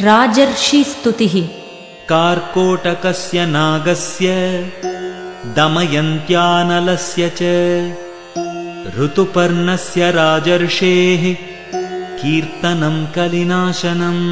राजर्षिस्तुतिः कार्कोटकस्य नागस्य दमयन्त्यानलस्य च ऋतुपर्णस्य राजर्षेः कीर्तनं कलिनाशनम्।